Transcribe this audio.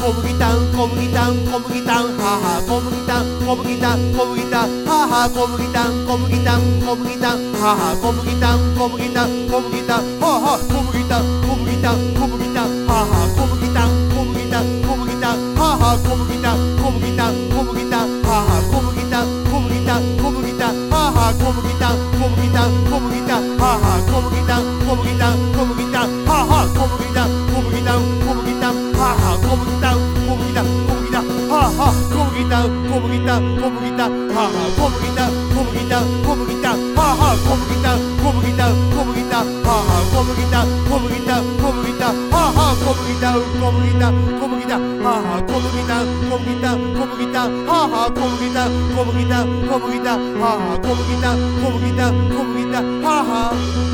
小麦タウン小麦タウン小麦タウン母小麦タウン小麦タウン小麦タウン母小麦タウン小麦タウン小麦タウン母小麦タウン小麦タウン小麦タウン母小麦タウン小麦タウン 있다 거북 있다 하하 거북 있다 거북 있다 거북 있다 하하 거북 있다 거북 있다 거북 있다 하하 거북 있다 거북 있다 거북 있다 하하 거북 있다 거북 있다 거북 있다 하하 거북 있다 거북 있다 거북 있다 하하 거북 있다 거북 있다 거북 있다 하하 거북 있다 거북 있다 거북 있다 하하